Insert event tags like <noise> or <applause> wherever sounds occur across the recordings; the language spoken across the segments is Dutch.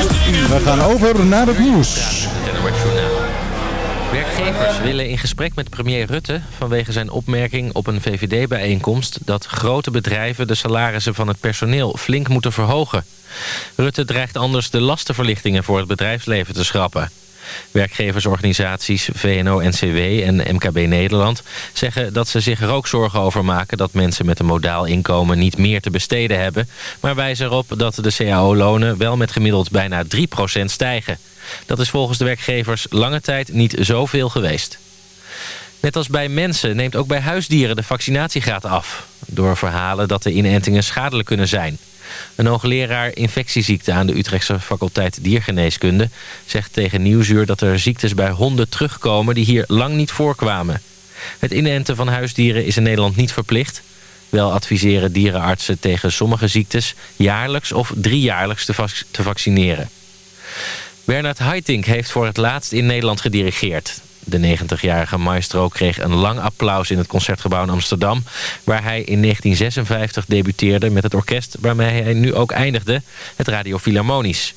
We gaan over naar het nieuws. Werkgevers willen in gesprek met premier Rutte vanwege zijn opmerking op een VVD-bijeenkomst dat grote bedrijven de salarissen van het personeel flink moeten verhogen. Rutte dreigt anders de lastenverlichtingen voor het bedrijfsleven te schrappen. Werkgeversorganisaties VNO-NCW en MKB Nederland zeggen dat ze zich er ook zorgen over maken... dat mensen met een modaal inkomen niet meer te besteden hebben... maar wijzen erop dat de cao-lonen wel met gemiddeld bijna 3% stijgen. Dat is volgens de werkgevers lange tijd niet zoveel geweest. Net als bij mensen neemt ook bij huisdieren de vaccinatiegraad af. Door verhalen dat de inentingen schadelijk kunnen zijn. Een hoogleraar infectieziekten aan de Utrechtse faculteit Diergeneeskunde... zegt tegen Nieuwsuur dat er ziektes bij honden terugkomen die hier lang niet voorkwamen. Het inenten van huisdieren is in Nederland niet verplicht. Wel adviseren dierenartsen tegen sommige ziektes jaarlijks of driejaarlijks te, te vaccineren. Bernard Haitink heeft voor het laatst in Nederland gedirigeerd. De 90-jarige maestro kreeg een lang applaus in het Concertgebouw in Amsterdam... waar hij in 1956 debuteerde met het orkest waarmee hij nu ook eindigde, het Radio Philharmonisch.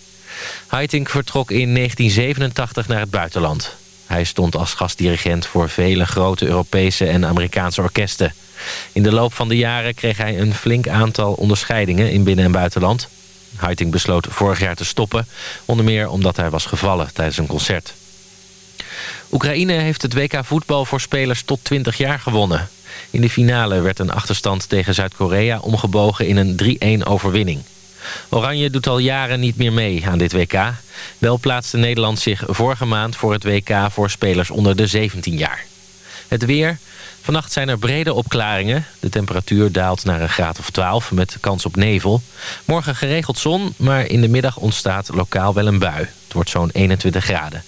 Haitink vertrok in 1987 naar het buitenland. Hij stond als gastdirigent voor vele grote Europese en Amerikaanse orkesten. In de loop van de jaren kreeg hij een flink aantal onderscheidingen in binnen- en buitenland. Haitink besloot vorig jaar te stoppen, onder meer omdat hij was gevallen tijdens een concert. Oekraïne heeft het WK voetbal voor spelers tot 20 jaar gewonnen. In de finale werd een achterstand tegen Zuid-Korea omgebogen in een 3-1 overwinning. Oranje doet al jaren niet meer mee aan dit WK. Wel plaatste Nederland zich vorige maand voor het WK voor spelers onder de 17 jaar. Het weer. Vannacht zijn er brede opklaringen. De temperatuur daalt naar een graad of 12 met kans op nevel. Morgen geregeld zon, maar in de middag ontstaat lokaal wel een bui. Het wordt zo'n 21 graden.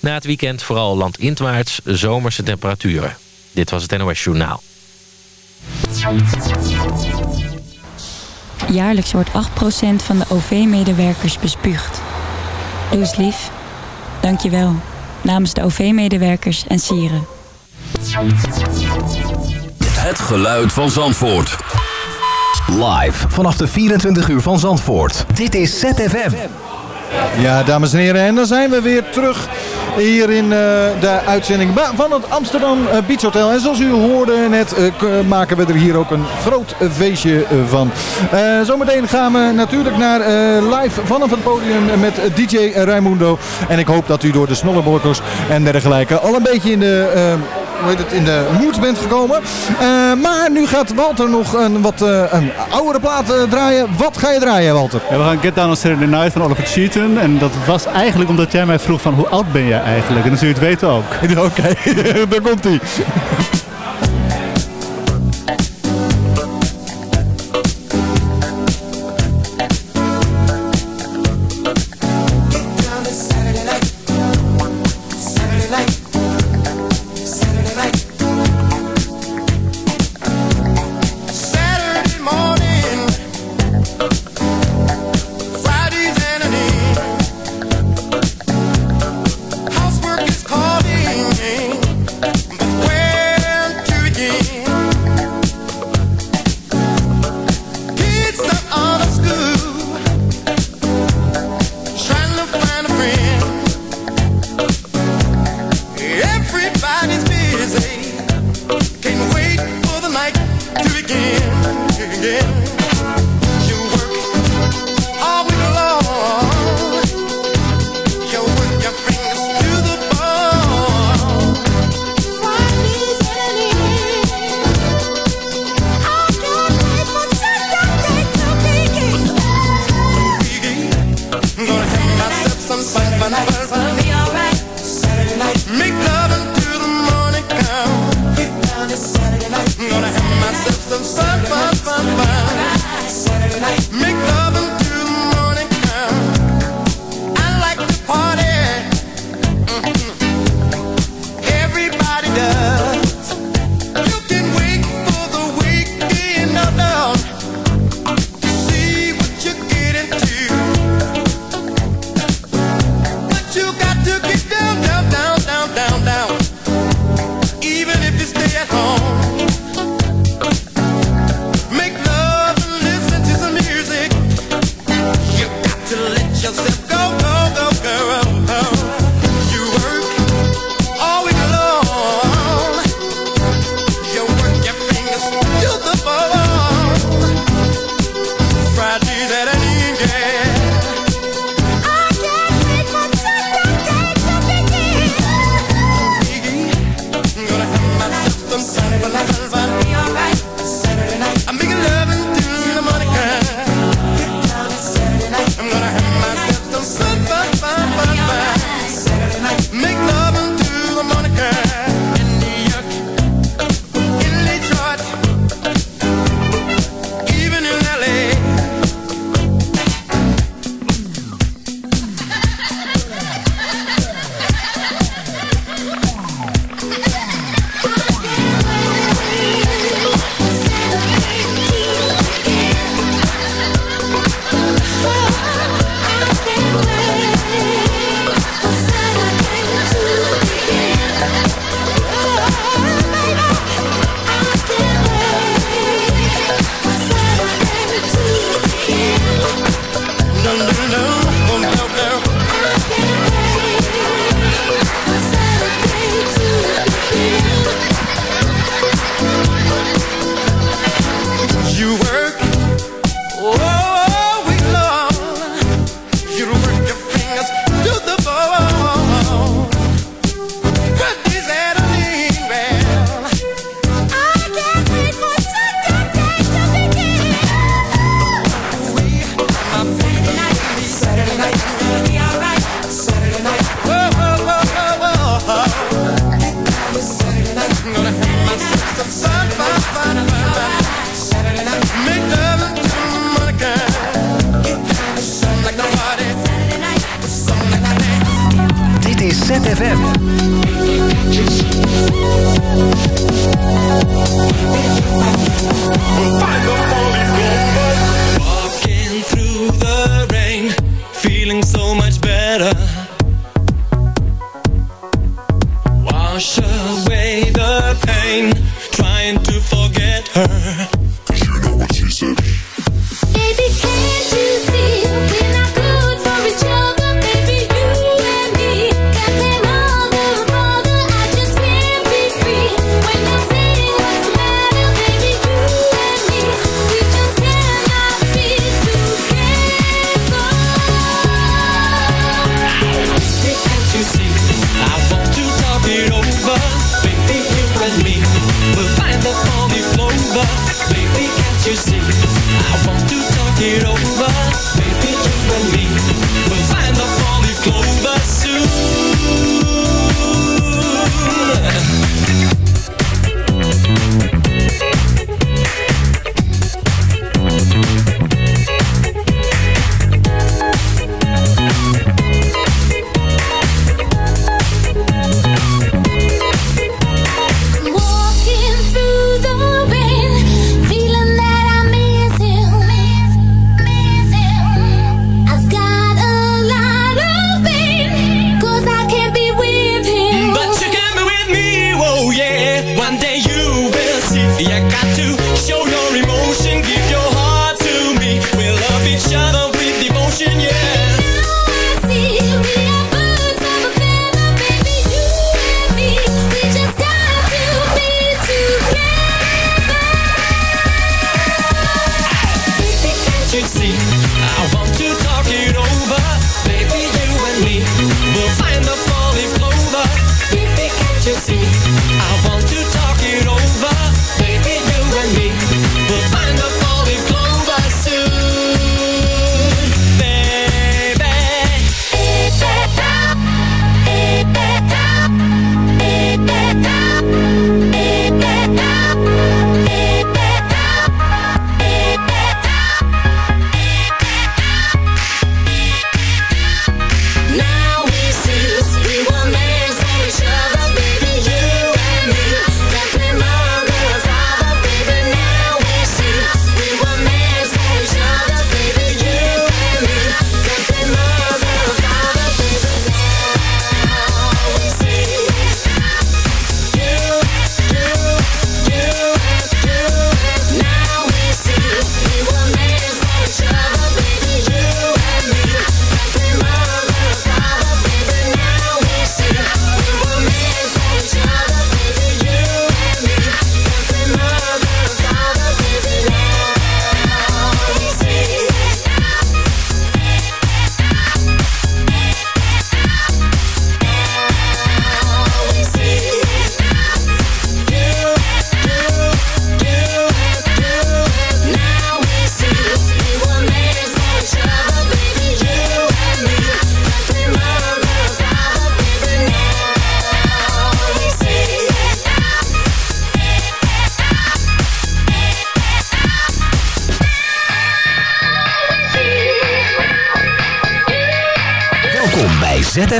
Na het weekend vooral landinwaarts zomerse temperaturen. Dit was het NOS Journaal. Jaarlijks wordt 8% van de OV-medewerkers bespuugd. Doe eens lief. Dank je wel. Namens de OV-medewerkers en sieren. Het geluid van Zandvoort. Live vanaf de 24 uur van Zandvoort. Dit is ZFM. Ja, dames en heren, en dan zijn we weer terug hier in uh, de uitzending van het Amsterdam uh, Beach Hotel. En zoals u hoorde net, uh, maken we er hier ook een groot feestje van. zometeen gaan we natuurlijk naar live vanaf het podium met DJ Raimundo. En ik hoop dat u door de snolleborkers en dergelijke al een beetje in de hoe heet het, in de moed bent gekomen. Uh, maar nu gaat Walter nog een wat uh, een oudere plaat uh, draaien. Wat ga je draaien, Walter? Ja, we gaan Get Down on Saturday Night van Oliver Cheaton. En dat was eigenlijk omdat jij mij vroeg van hoe oud ben jij eigenlijk? En dan zul je het weten ook. <laughs> Oké, okay. <laughs> daar komt hij.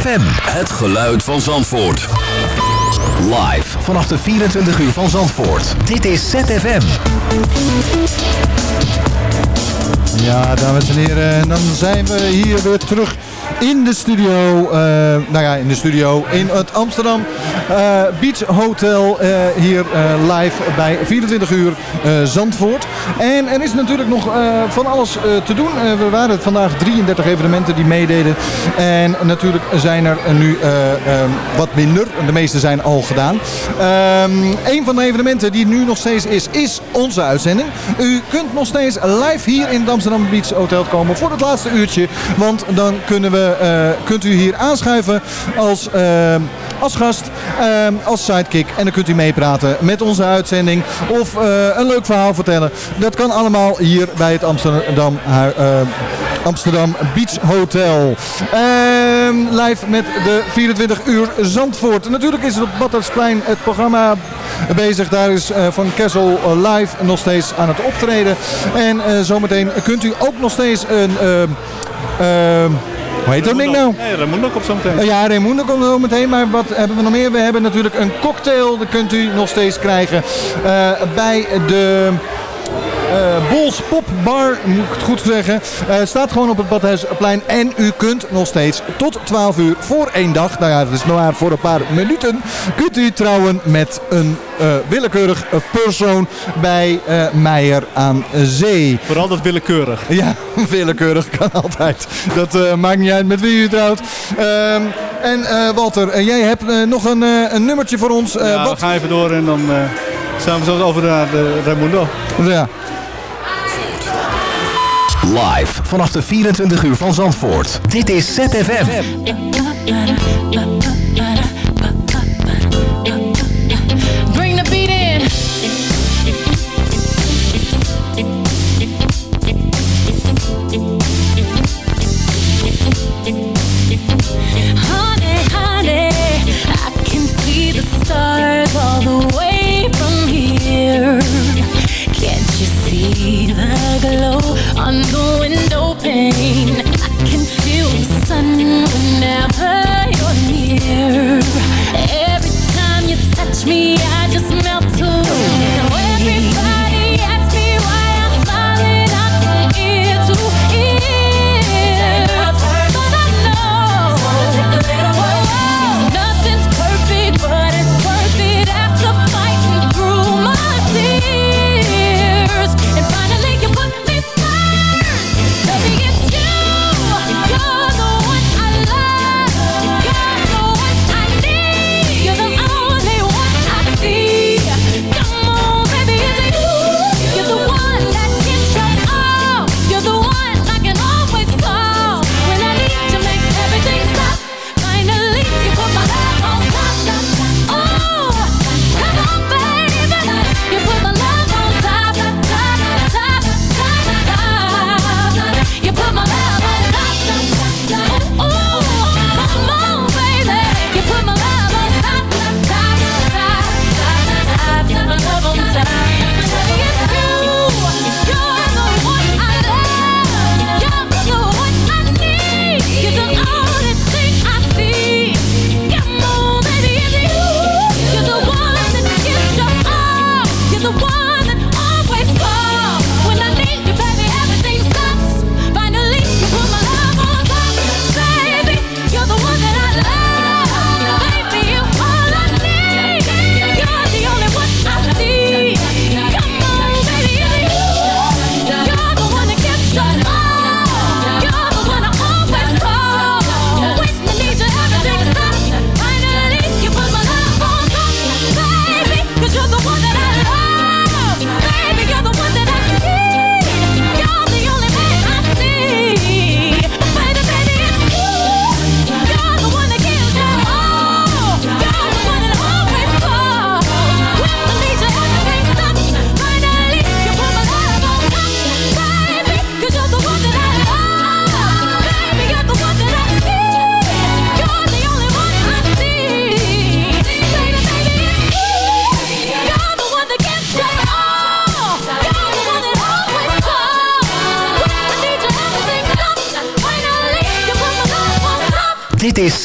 ZFM. Het geluid van Zandvoort. Live vanaf de 24 uur van Zandvoort. Dit is ZFM. Ja, dames en heren, en dan zijn we hier weer terug in de studio. eh, nou ja, in de studio in het Amsterdam eh, Beach Hotel. eh, hier eh, live bij 24 uur eh, Zandvoort. En er is natuurlijk nog eh, van alles eh, te doen. Eh, we waren vandaag 33 evenementen die meededen. En natuurlijk zijn er nu eh, eh, wat minder. De meeste zijn al gedaan. Ehm, een van de evenementen die nu nog steeds is, is onze uitzending. U kunt nog steeds live hier in het Amsterdam Beach Hotel komen voor het laatste uurtje. Want dan kunnen we, kunt u hier aanschuiven als, eh, als gast, als sidekick. En dan kunt u meepraten met onze uitzending of een leuk verhaal vertellen. Dat kan allemaal hier bij het Amsterdam, eh, Amsterdam Beach Hotel. Ehm, live met de 24 uur Zandvoort. Natuurlijk is het op Battersplein het programma bezig. Daar is eh, Van Kessel eh, live nog steeds aan het optreden. En zometeen kunt u ook nog steeds een... Ehm, hoe heet dat ding nou? Nee, Raimundo komt zo meteen. ja, Raimundo komt zo meteen. Maar wat hebben we nog meer? We hebben natuurlijk een cocktail. Dat kunt u nog steeds krijgen bij de... Eh, Bols Pop Bar, moet ik het goed zeggen. Eh, staat gewoon op het Badhuisplein. En u kunt nog steeds tot 12 uur voor één dag, nou ja, dat is nog maar voor een paar minuten, kunt u trouwen met een eh, willekeurig persoon bij Meijer aan Zee. Vooral dat willekeurig. Ja, <laughs> willekeurig kan altijd. Dat maakt niet uit met wie u trouwt. Ehm, en Walter, jij hebt nog een, een, nummertje voor ons. Ja, wat... we gaan even door en dan... Samen we zo over naar de Raimundo. Ja. Live vanaf de 24 uur van Zandvoort. Dit is ZFM.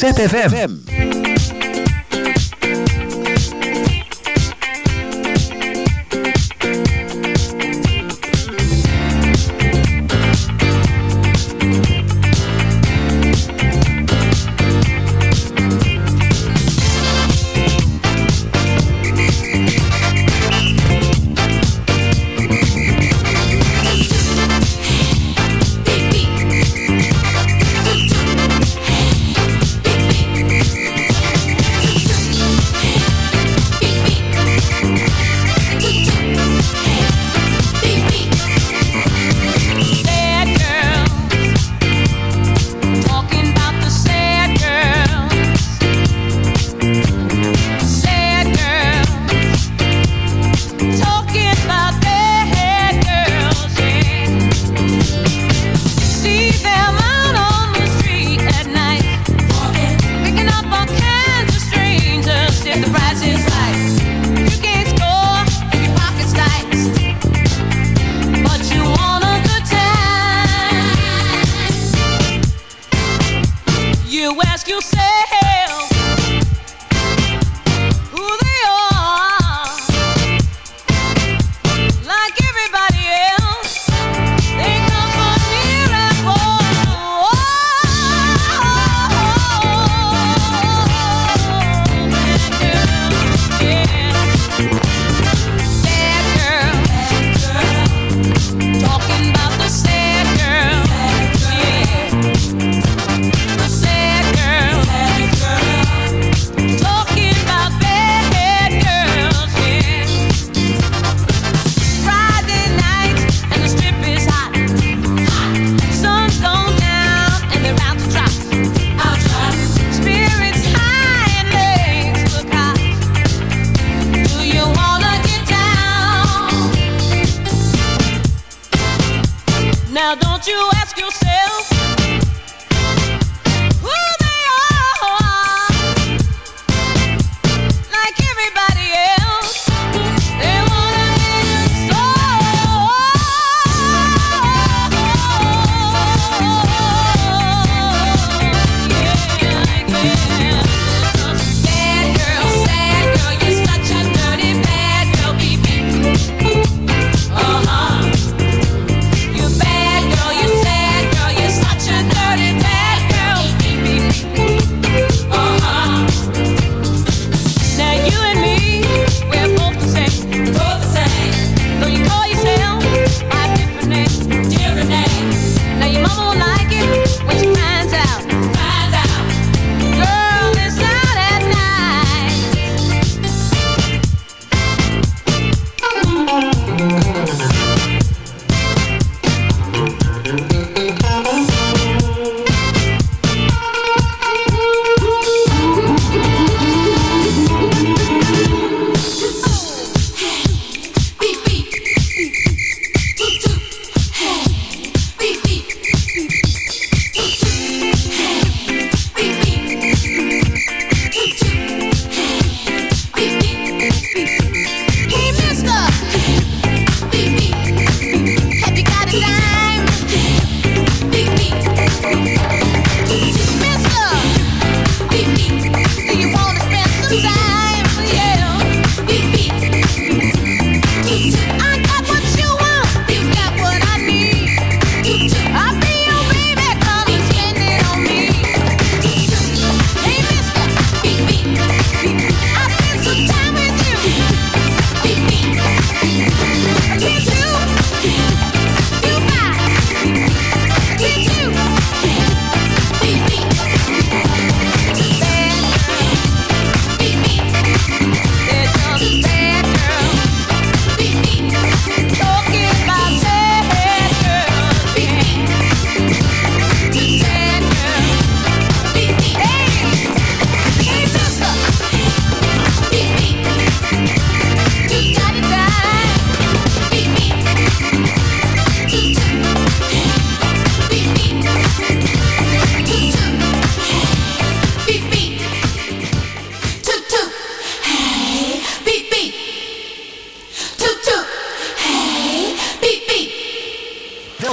ZFM.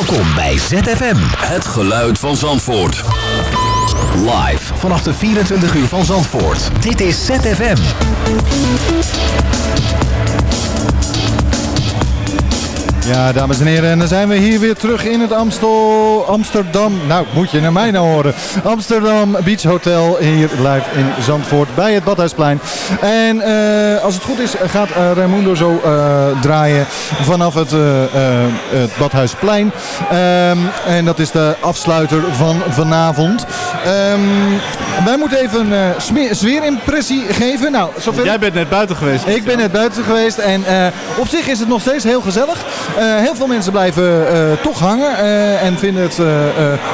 Welkom bij ZFM. Het geluid van Zandvoort. Live vanaf de 24 uur van Zandvoort. Dit is ZFM. Ja, dames en heren, en dan zijn we hier weer terug in het Amstel, Amsterdam. Nou, moet je naar mij nou horen. Amsterdam Beach Hotel hier live in Zandvoort bij het Badhuisplein. En eh, als het goed is, gaat eh, Raimundo zo eh, draaien vanaf het, het Badhuisplein. Ehm, en dat is de afsluiter van vanavond. Ehm, wij moeten even een sme- sfeerimpressie geven. Nou, zover... Jij bent net buiten geweest. Ik ben net buiten geweest en eh, op zich is het nog steeds heel gezellig. Eh, heel veel mensen blijven toch hangen en vinden het,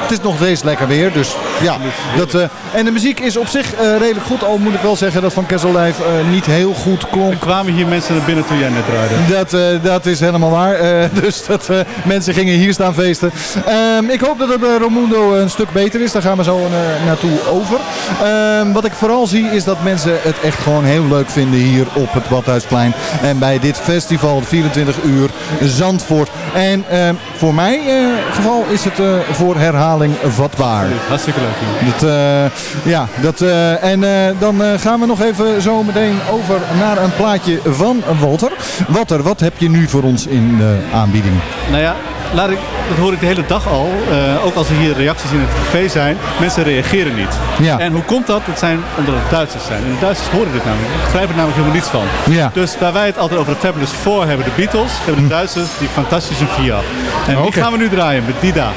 het is nog steeds lekker weer. Dus ja, dat, en de muziek is op zich redelijk goed. Al moet ik wel zeggen dat van Kessel Live niet heel goed klonk. Er kwamen hier mensen naar binnen toen jij net draaide. Dat, dat is helemaal waar. <laughs> Dus dat, mensen gingen hier staan feesten. Ehm, ik hoop dat het bij Romundo een stuk beter is. Daar gaan we zo naartoe over. Ehm, wat ik vooral zie is dat mensen het echt gewoon heel leuk vinden hier op het Badhuisplein. En bij dit festival, 24 uur Zandvoort. En ehm, voor mij eh, geval is het eh, voor herhaling vatbaar. Hartstikke leuk. Dat, eh, ja, dat, en dan gaan we nog even zo meteen over naar een plaatje van Walter. Walter, wat heb je nu voor ons in de aanbieding? Nou ja, laat ik, dat hoor ik de hele dag al. Eh, ook als er hier reacties in het café zijn. Mensen reageren niet. Ja. En hoe komt dat? Het zijn omdat het Duitsers zijn. En de Duitsers horen dit namelijk. Die begrijpen er namelijk helemaal niets van. Ja. Dus waar wij het altijd over de Fabulous Four hebben, de Beatles, hebben de Duitsers die fantastische Via. En die Oké. gaan we nu draaien met Dida.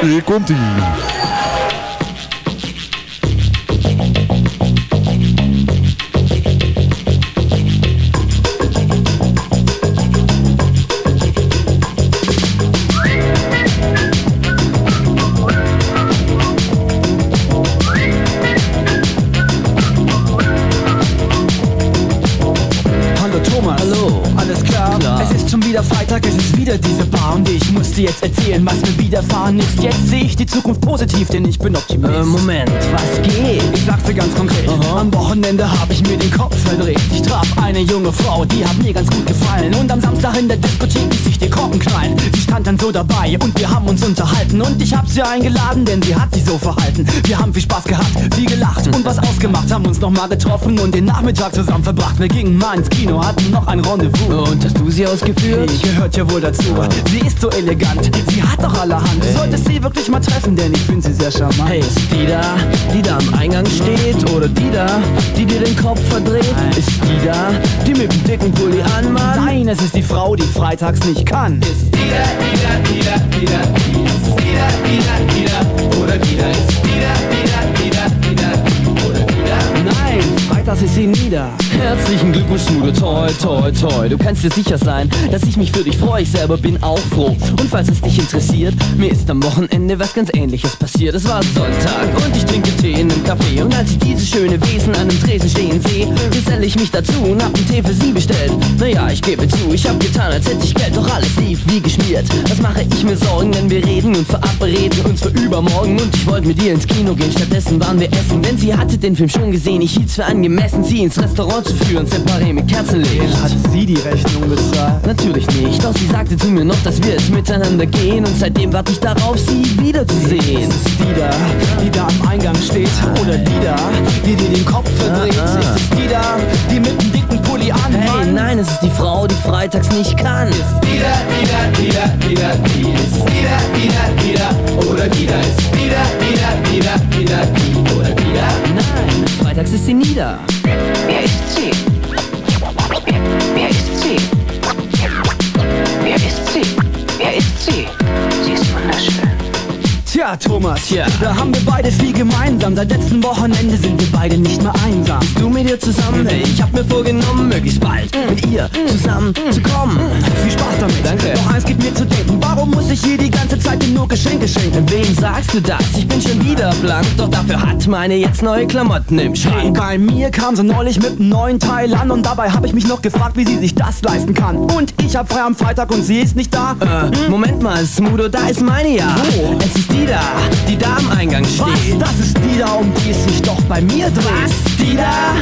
Hier komt ie. Positiv, denn ich bin Optimist. Äh, Moment, was geht? Ich sag's dir ganz konkret. Am Wochenende habe ich mir den Kopf verdreht. Ich traf eine junge Frau, die hat mir ganz gut gefallen. Und am Samstag in der Diskothek ließ ich die Korken knallen. Sie stand dann so dabei und wir haben uns unterhalten. Und ich hab sie eingeladen, denn sie hat sich so verhalten. Wir haben viel Spaß gehabt, viel gelacht und was ausgemacht. Haben uns nochmal getroffen und den Nachmittag zusammen verbracht. Wir gingen mal ins Kino, hatten noch ein Rendezvous. Und hast du sie ausgeführt? Die gehört ja wohl dazu. Sie ist so elegant, sie hat doch allerhand. Du solltest sie wirklich mal treffen, denn ich finde sie sehr charmant. Hey, ist die da, die da am Eingang steht? Oder die da, die dir den Kopf verdreht? Ist die da, die mit dem dicken Pulli anmacht? Nein, es ist die Frau, die freitags nicht kann. Ist die da, die da, die da, die da, die ist die da, die da, die da, oder die da, ist die da, die da, die da, die da, oder die da. Nein, freitags ist sie nie da. Herzlichen Glückwunsch, Schmude, toi, toi, toi. Du kannst dir sicher sein, dass ich mich für dich freue. Ich selber bin auch froh. Und falls es dich interessiert, mir ist am Wochenende was ganz ähnliches passiert. Es war Sonntag und ich trinke Tee in einem Café. Und als ich dieses schöne Wesen an einem Tresen stehen sehe, geselle ich mich dazu und hab einen Tee für sie bestellt. Naja, ich gebe zu, ich hab getan, als hätte ich Geld, doch alles lief wie geschmiert. Was mache ich mir Sorgen, wenn wir reden und verabreden uns für übermorgen? Und ich wollte mit ihr ins Kino gehen, stattdessen waren wir essen. Denn sie hatte den Film schon gesehen, ich hielt's für angemessen, sie ins Restaurant zu führen, separé mit Kerzenlicht. Hat sie die Rechnung bezahlt? Natürlich nicht, doch sie sagte zu mir noch, dass wir es miteinander gehen und seitdem warte ich darauf, sie wiederzusehen. Ist es die da, die da am Eingang steht? Oder die da, die dir den Kopf verdreht? Ah. Ist es die da, die mit dem dicken Pulli an? Hey, nein, es ist die Frau, die freitags nicht kann. Ist die da, die da, die da, die da, die ist die da, die da, die da, oder die da, ist die da, die da, die da, die da, die oder die da? Nein, freitags ist sie nie da. see, this one Tja, Thomas, Tja. da haben wir beide viel gemeinsam. Seit letzten Wochenende sind wir beide nicht mehr einsam. Bist du mit ihr zusammen? Hey, ich hab mir vorgenommen, möglichst bald mit ihr zusammen zu kommen. Viel Spaß damit. Danke. Doch eins gibt mir zu denken. Warum muss ich hier die ganze Zeit dir nur Geschenke schenken? Wem sagst du das? Ich bin schon wieder blank, doch dafür hat meine jetzt neue Klamotten im Hey, Schrank. bei mir kam sie neulich mit einem neuen Teil an und dabei habe ich mich noch gefragt, wie sie sich das leisten kann. Und ich hab frei am Freitag und sie ist nicht da. Äh, Moment mal, Smudo, da ist meine ja. Wo? Es ist die da, die da am Eingang Was? steht. Das ist die da, um die es sich doch bei mir dreht. Was? Die da?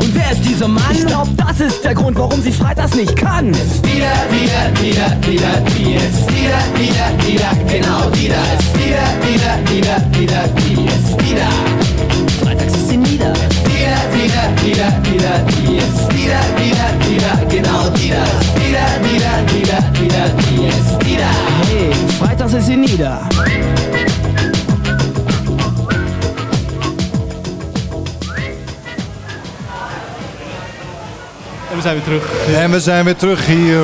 Und wer ist dieser Mann? Ich glaub, das ist der Grund, warum sie freitags nicht kann. Die da, die da, die da, die da, die ist die da, die da, die da, genau die da ist die da, die da, die da, die da, die ist die da. Freitags ist sie nie da. Die da, die da, die da, die da, die ist die da, die da, die da, genau die da ist die da, die da, die da, die da, die ist die da. Hey, freitags ist sie nie we zijn weer terug. En we zijn weer terug hier.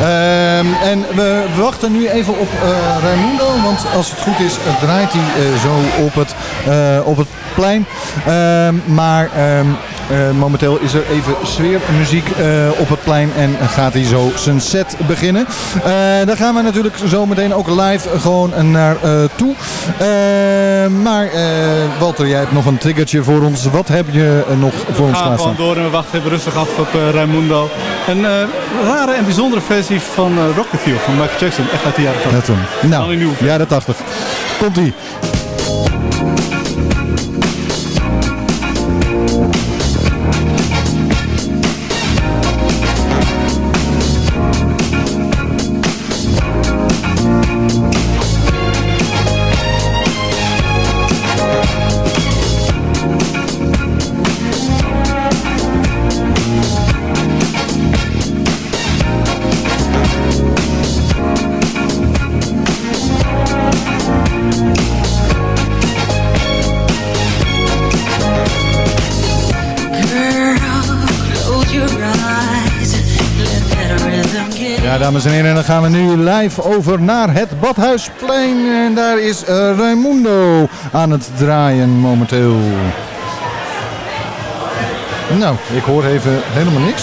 Ehm, en we wachten nu even op eh Raimundo, want als het goed is draait hij eh, zo op het, eh, op het plein. Ehm, maar ehm, eh, momenteel is er even sfeermuziek eh, op het plein en gaat hij zo zijn set beginnen. Eh, daar gaan we natuurlijk zo meteen ook live gewoon naar eh, toe. Maar eh, Walter, jij hebt nog een triggertje voor ons. Wat heb je eh, nog voor We ons gaan klaarstaan? gewoon door en we wachten even rustig af op eh, Raimundo. Een eh, rare en bijzondere versie van uh, Rocketeer van Michael Jackson. Echt uit de jaren 80. Net hem. Dan Nou, jaren 80. Komt dames en heren, en dan gaan we nu live over naar het Badhuisplein. En daar is eh, Raimundo aan het draaien momenteel. Nou, ik hoor even helemaal niks.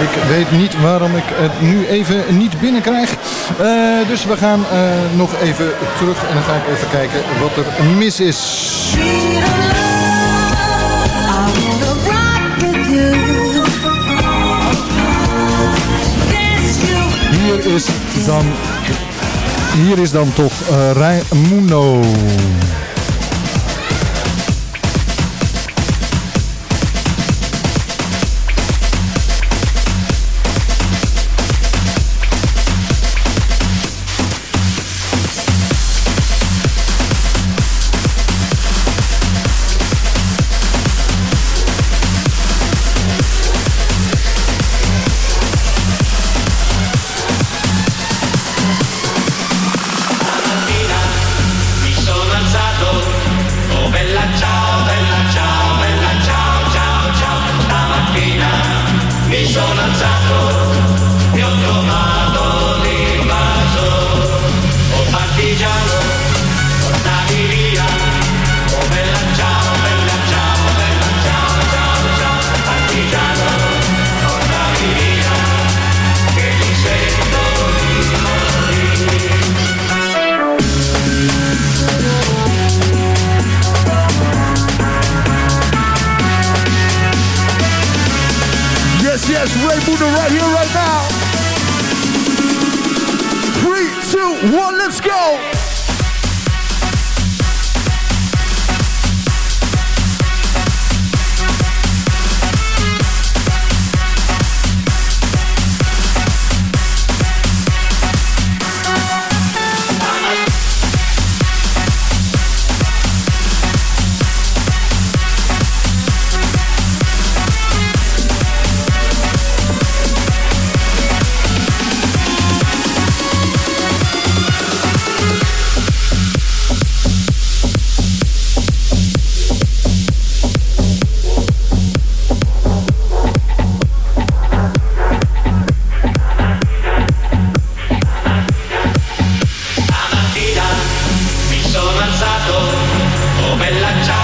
Ik weet niet waarom ik het nu even niet binnenkrijg. Eh, dus we gaan eh, nog even terug en dan ga ik even kijken wat er mis is. Is dan, hier is dan toch eh Raimundo. Bella ciao,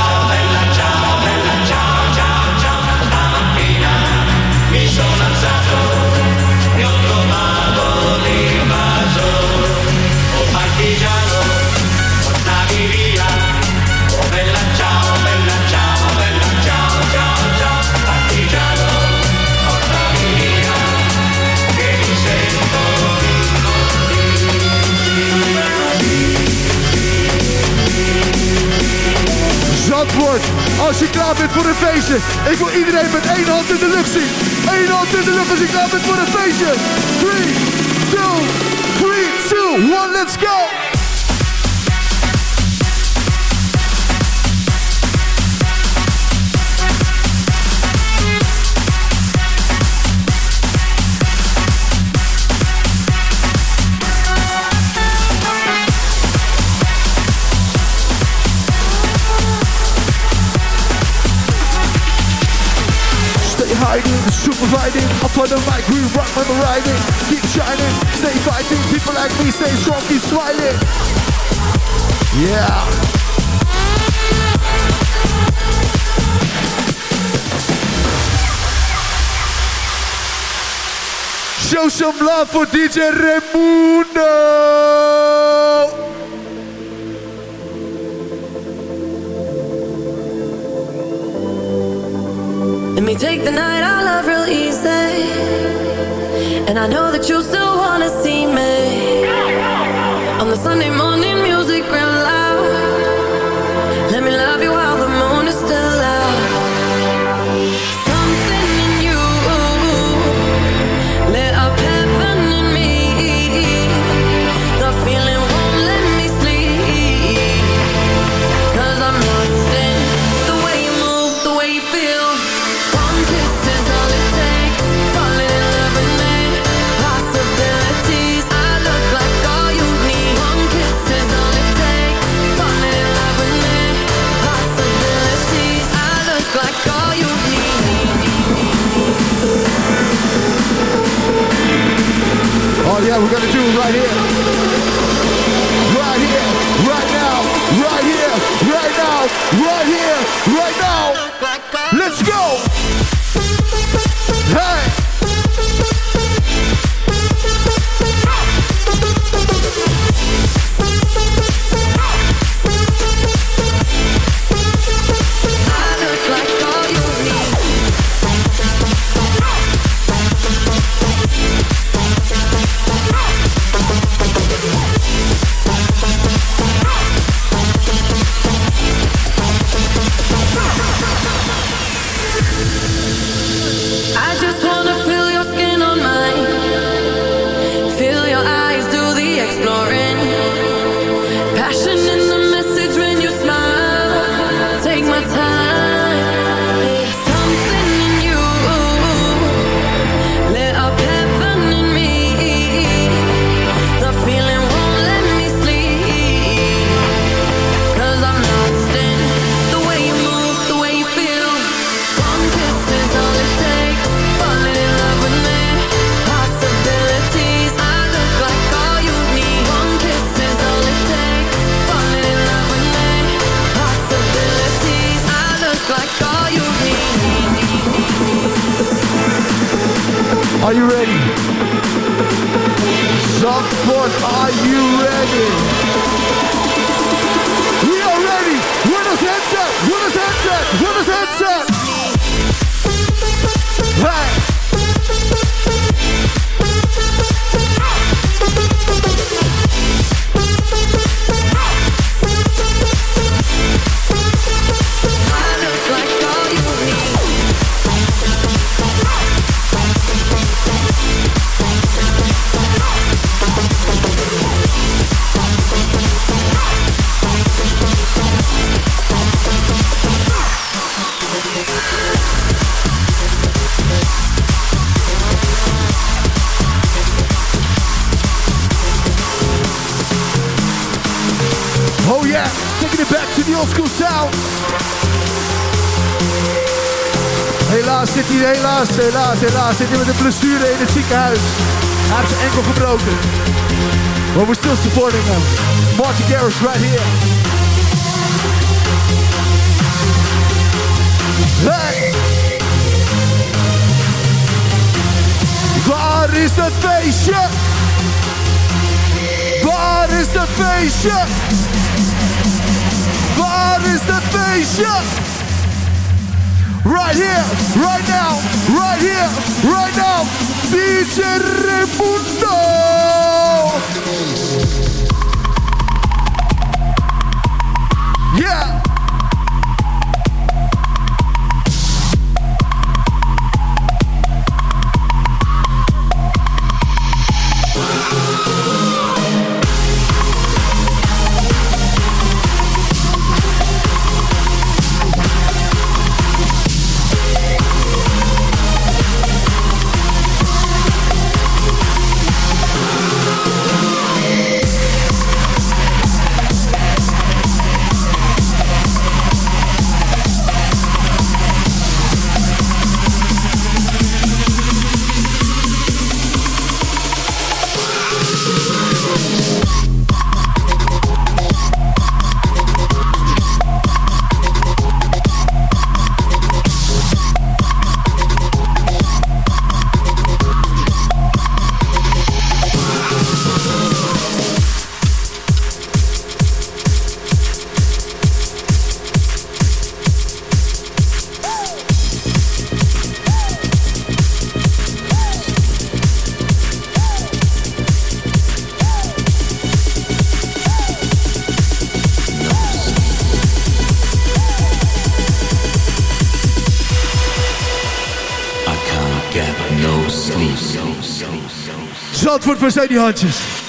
als je klaar bent voor een feestje. Ik wil iedereen met één hand in de lucht zien. Eén hand in de lucht als je klaar bent voor een feestje. 3, 2, 3, 2, 1, let's go. Fighting Up on the mic, we rock when we're riding. Keep shining, stay fighting People like me stay strong, keep smiling. Yeah. Show some love for DJ Raimundo I know that you still Are you ready? Soft are you still supporting them. Marty Garris right here. Hey! Waar is dat feestje? Waar is dat feestje? Waar is dat feestje? Right here, right now, right here, right now. DJ Rebundo! face For voor zijn.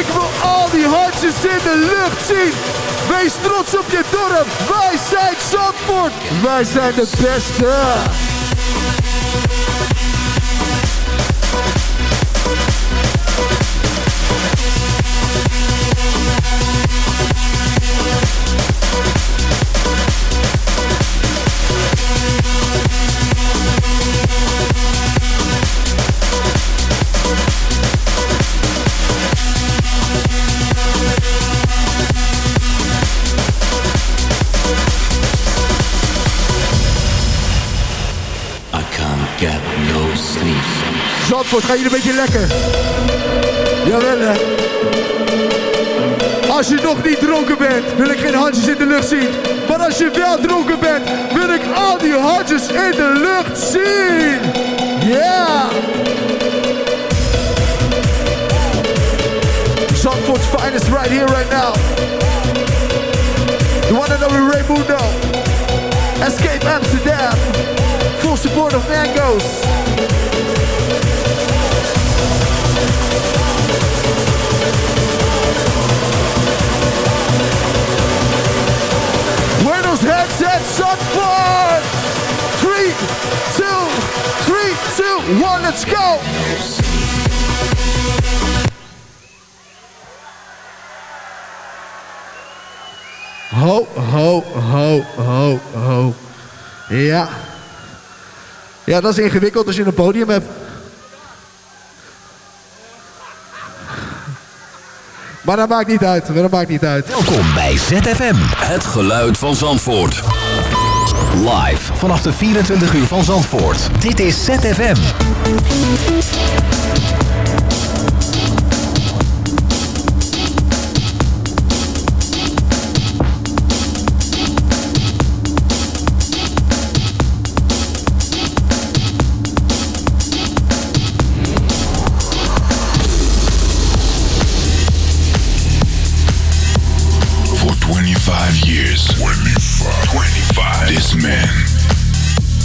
Ik wil al die hartjes in de lucht zien. Wees trots op je dorp. Wij zijn Zandvoort. Wij zijn de beste. Zandvoort, ga je een beetje lekker? Jawel hè. Als je nog niet dronken bent, wil ik geen handjes in de lucht zien. Maar als je wel dronken bent, wil ik al die handjes in de lucht zien. Yeah! Zandvoort's finest right here, right now. The one and only Raymundo. Escape Amsterdam. Full support of Mangoes. Headsets shot for? Three, two, three, two, one, let's go! Ho, ho, ho, ho, ho. Ja. Ja, dat is ingewikkeld als je een podium hebt. Maar dat maakt niet uit, dat maakt niet uit. Welkom bij ZFM. Het geluid van Zandvoort. Live vanaf de 24 uur van Zandvoort. Dit is ZFM. Years, 25, 25, this man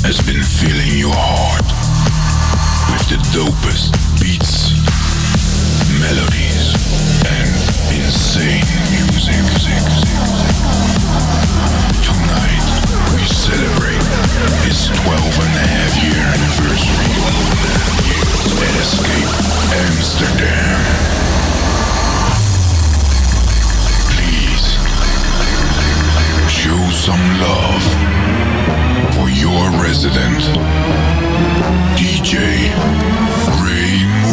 has been filling your heart with the dopest beats, melodies, and insane music. Tonight, we celebrate his 12 and a half year anniversary at Escape Amsterdam. Some love for your resident DJ Raymundo.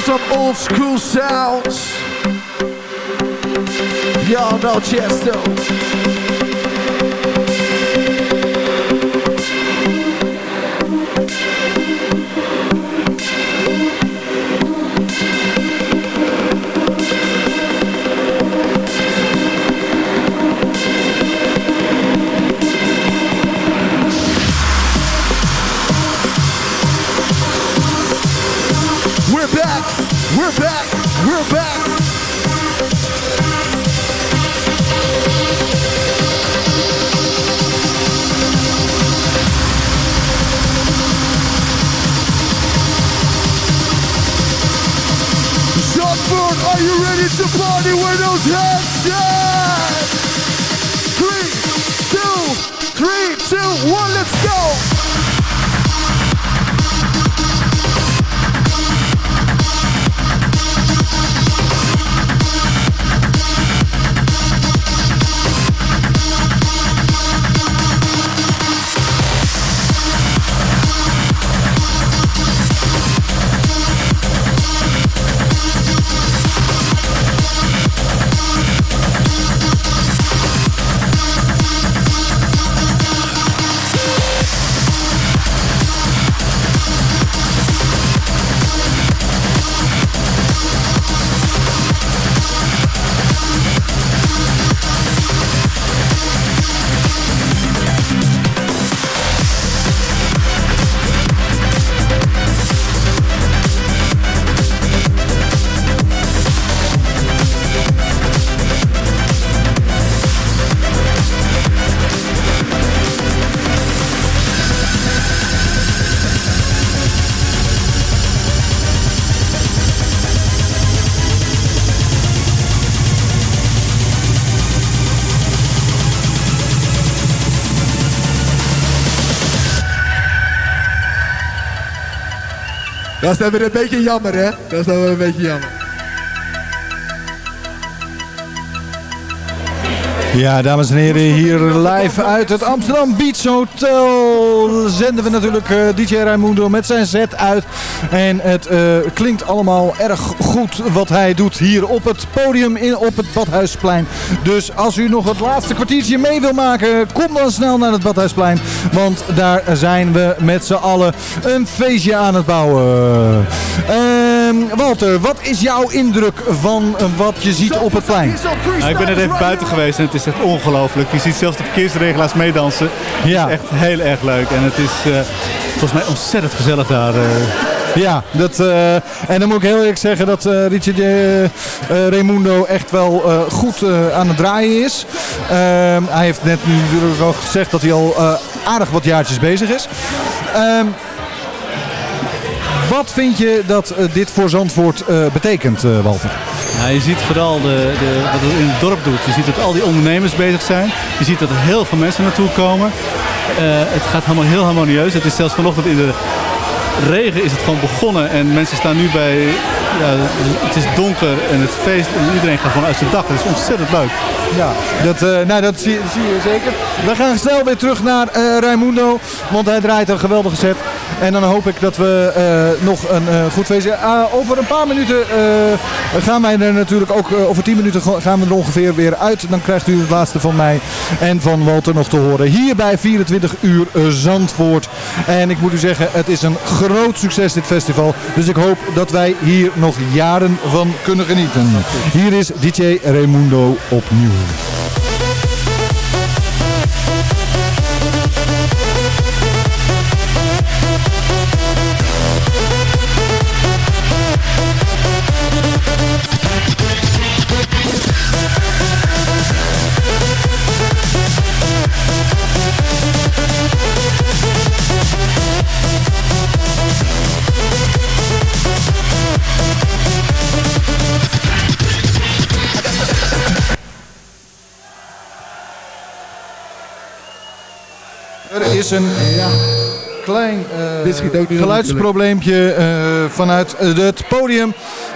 Some old school sounds? Y'all know Chesto. Dat is dan weer een beetje jammer, hè? Dat is dan weer een beetje jammer. Ja, dames en heren, hier live uit het Amsterdam Beach Hotel zenden we natuurlijk eh, DJ Raimundo met zijn set uit. En het eh, klinkt allemaal erg goed wat hij doet hier op het podium in, op het Badhuisplein. Dus als u nog het laatste kwartiertje mee wil maken, kom dan snel naar het Badhuisplein. Want daar zijn we met z'n allen een feestje aan het bouwen. Ehm, Walter, wat is jouw indruk van eh, wat je ziet op het plein? Nou, ik ben net even buiten geweest en het is echt ongelooflijk. Je ziet zelfs de verkeersregelaars meedansen. Ja. Het is echt heel erg leuk. En het is eh, volgens mij ontzettend gezellig daar. eh. Ja, dat, en dan moet ik heel eerlijk zeggen dat eh, Richard eh, Raimundo echt wel goed aan het draaien is. Ehm, hij heeft net nu natuurlijk al gezegd dat hij al aardig wat jaartjes bezig is. Wat vind je dat eh, dit voor Zandvoort eh, betekent, eh, Walter? Nou, je ziet vooral de, de, wat het in het dorp doet. Je ziet dat al die ondernemers bezig zijn. Je ziet dat er heel veel mensen naartoe komen. Het gaat allemaal heel harmonieus. Het is zelfs vanochtend in de regen is het gewoon begonnen. En mensen staan nu bij... Ja, het is donker en het feest. En iedereen gaat gewoon uit zijn dak. Het is ontzettend leuk. Ja, dat, nou, dat zie, zie je zeker. We gaan snel weer terug naar Raimundo, want hij draait een geweldige set. En dan hoop ik dat we eh, nog een eh, goed feest Ah, over een paar minuten eh, gaan wij er natuurlijk ook, over 10 minuten ga- gaan we er ongeveer weer uit. Dan krijgt u het laatste van mij en van Walter nog te horen. Hier bij 24 uur Zandvoort. En ik moet u zeggen, het is een groot succes dit festival. Dus ik hoop dat wij hier nog jaren van kunnen genieten. Hier is DJ Raimundo opnieuw. Is een klein eh, geluidsprobleempje eh, vanuit het podium.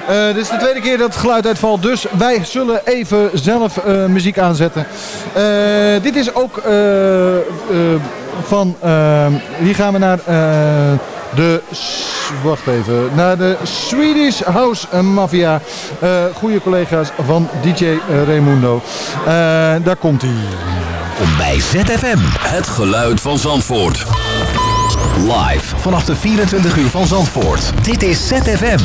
Eh, dit is de tweede keer dat het geluid uitvalt, dus wij zullen even zelf muziek aanzetten. Dit is ook van, hier gaan we naar de, wacht even, naar de Swedish House Mafia. Goede collega's van DJ Raimundo. Daar komt hij. Bij ZFM. Het geluid van Zandvoort. Live vanaf de 24 uur van Zandvoort. Dit is ZFM.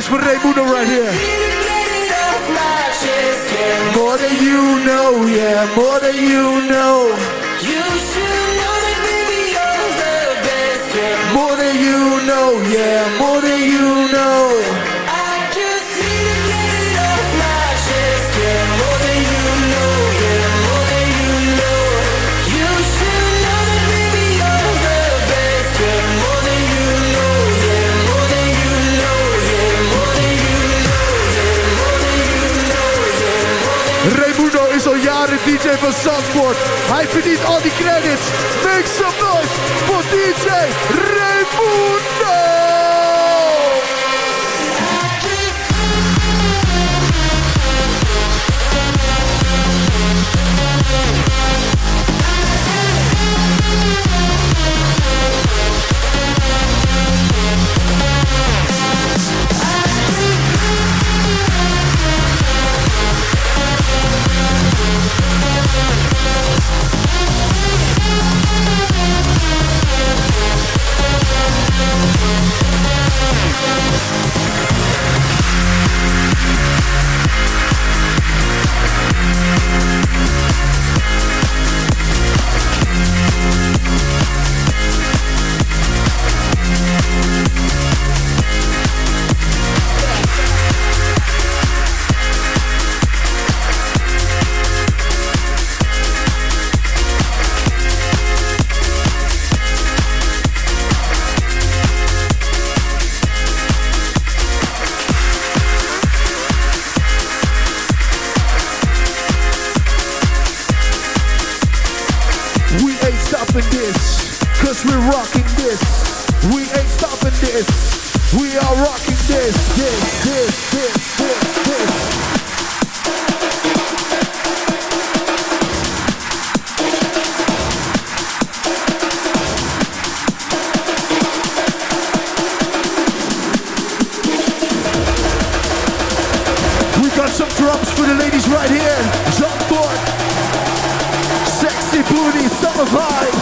Some DJ van Zandvoort. Hij verdient al die credits. Make some noise voor DJ! We ain't stopping this, cause we're rocking this. We ain't stopping this. We are rocking this, this, this, this, this, this. We got some drums for the ladies right here. Zandvoort. Sexy booty, summer vibes.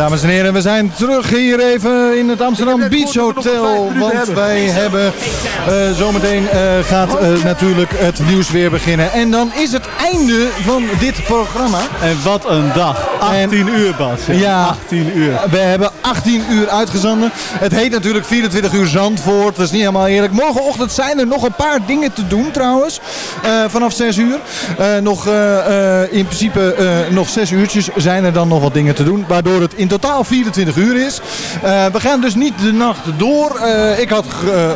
Dames en heren, we zijn terug hier even in het Amsterdam Beach Hotel. Want wij hebben eh, zometeen eh, gaat eh, natuurlijk het nieuws weer beginnen. En dan is het einde van dit programma. En wat een dag. 18 uur, Bas. hè? Ja, 18 uur. We hebben 18 uur uitgezonden. Het heet natuurlijk 24 uur Zandvoort. Dat is niet helemaal eerlijk. Morgenochtend zijn er nog een paar dingen te doen trouwens. Eh, vanaf 6 uur. Eh, nog, eh, in principe nog 6 uurtjes zijn er dan nog wat dingen te doen. Waardoor het in totaal 24 uur is. We gaan dus niet de nacht door. Ik had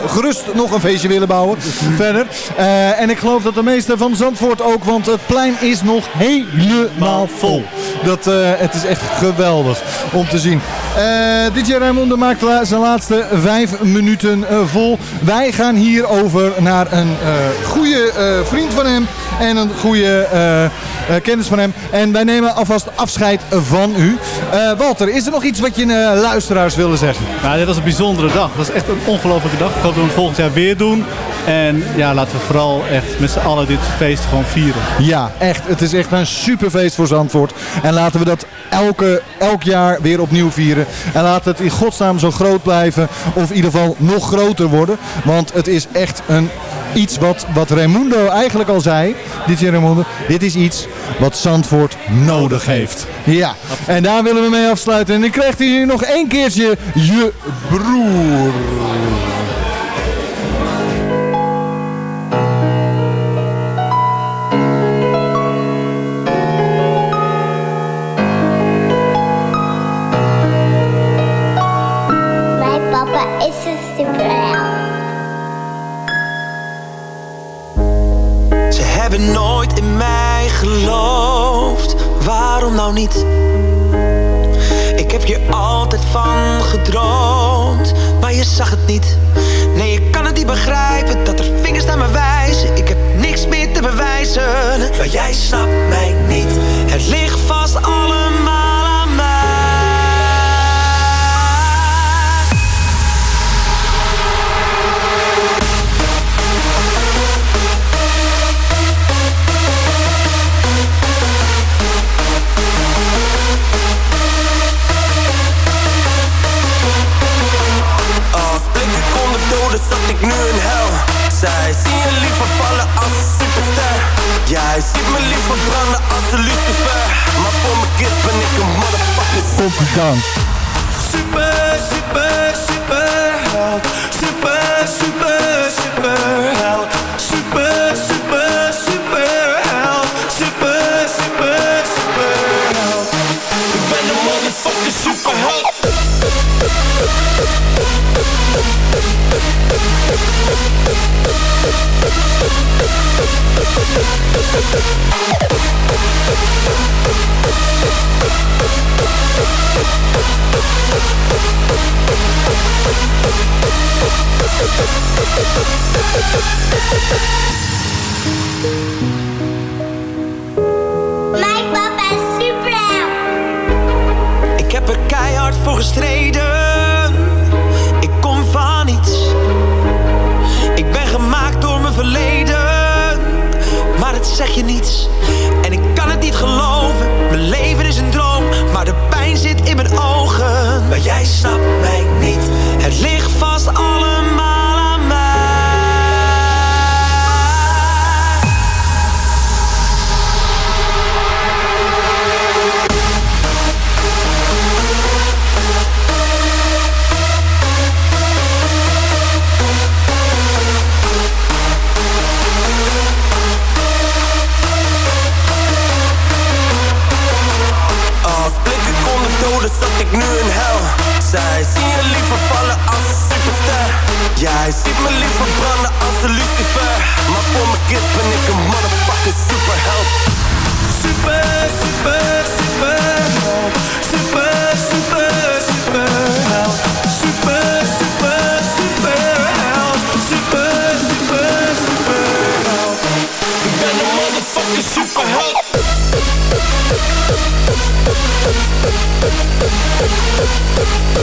gerust nog een feestje willen bouwen <laughs> verder. En ik geloof dat de meeste van Zandvoort ook. Want het plein is nog helemaal vol. Dat, het is echt geweldig om te zien. DJ Raimundo maakt zijn laatste vijf minuten vol. Wij gaan hier over naar een goede vriend van hem. En een goede eh, eh, kennis van hem. En wij nemen alvast afscheid van u. Eh, Walter, is er nog iets wat je luisteraars willen zeggen? Nou, dit was een bijzondere dag. Dat is echt een ongelofelijke dag. Ik hoop dat we het volgend jaar weer doen. En ja, laten we vooral echt met z'n allen dit feest gewoon vieren. Ja, echt. Het is echt een superfeest voor Zandvoort. En laten we dat elke, elk jaar weer opnieuw vieren. En laat het in godsnaam zo groot blijven. Of in ieder geval nog groter worden. Want het is echt een, iets wat, wat Raimundo eigenlijk al zei. Dit is Raimundo. Dit is iets wat Zandvoort nodig heeft. Ja, en daar willen we mee afsluiten. En dan krijgt hij nog één keertje je broer. Hebben nooit in mij geloofd. Waarom nou niet? Ik heb je altijd van gedroomd, maar je zag het niet. Nee, ik kan het niet begrijpen dat er vingers naar me wijzen. Ik heb niks meer te bewijzen, maar jij snapt mij niet. Het ligt vast song. Jij ziet me liever branden als een lucifer. Maar voor mijn kids ben ik een motherfucking superheld. Super, super, super. Super, super, super Super, super, super Super, super, super Ik ben een motherfucking superheld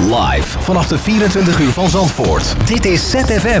Live vanaf de 24 uur van Zandvoort. Dit is ZFM.